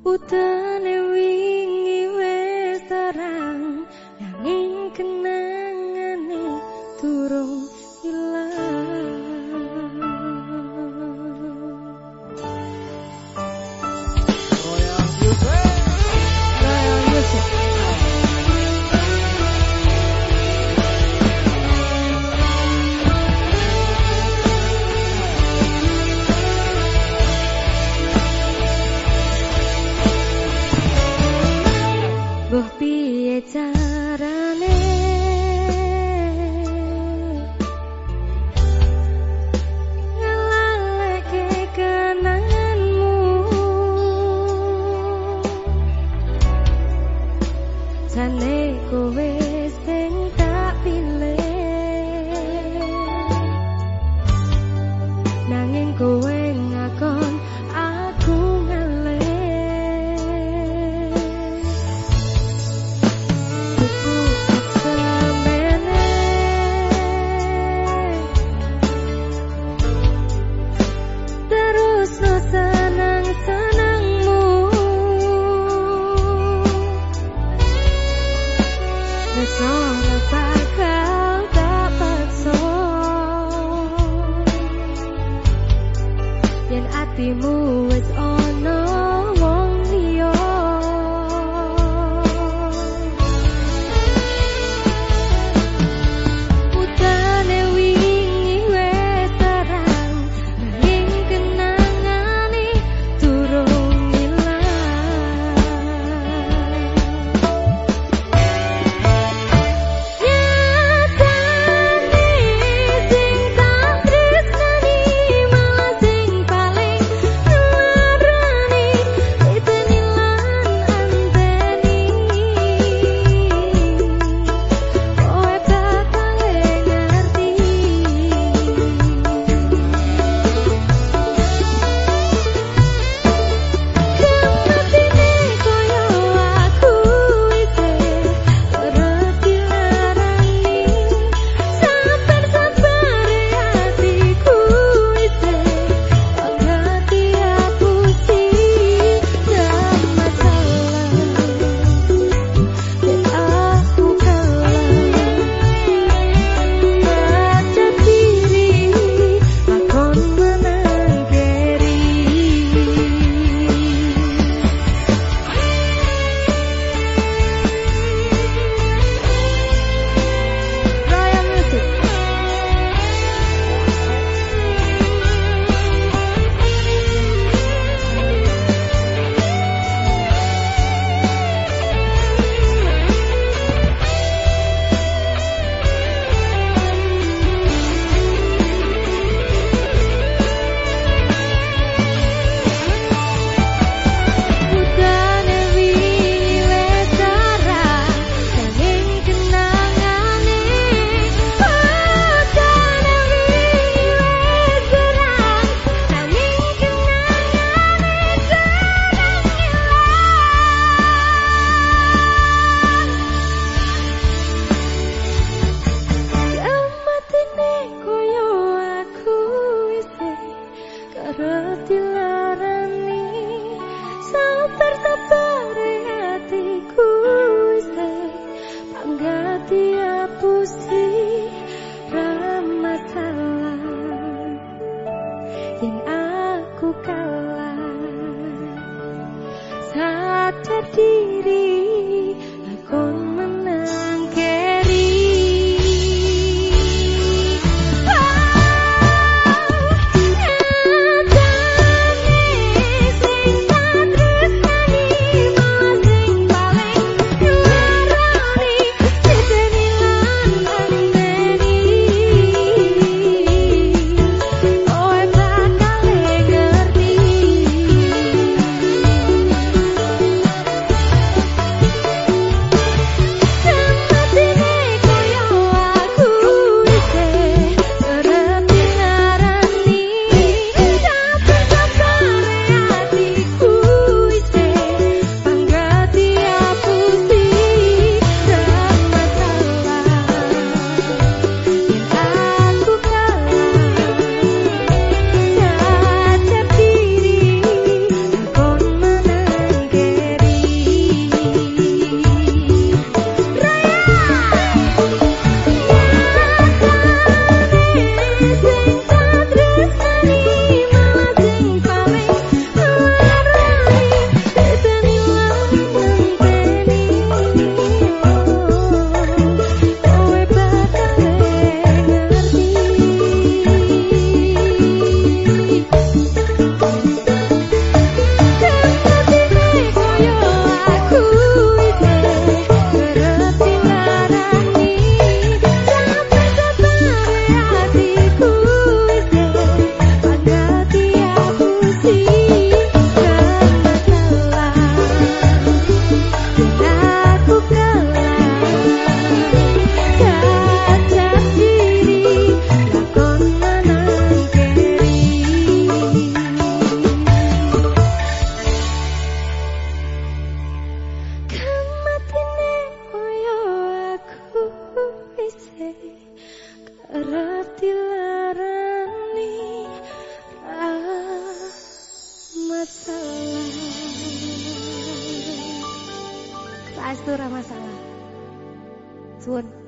Utane wingi wis terang nanging kenangane durung ilang Royal oh, Music terdiri aku Astu Ramasala. Suun.